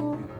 Amen.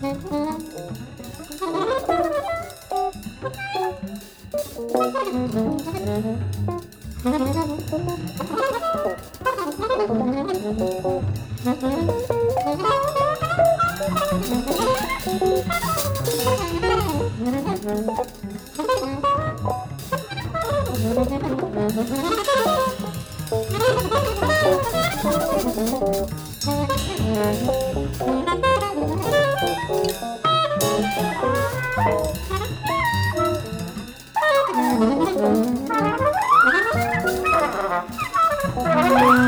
Mm-hmm. Thank Bye.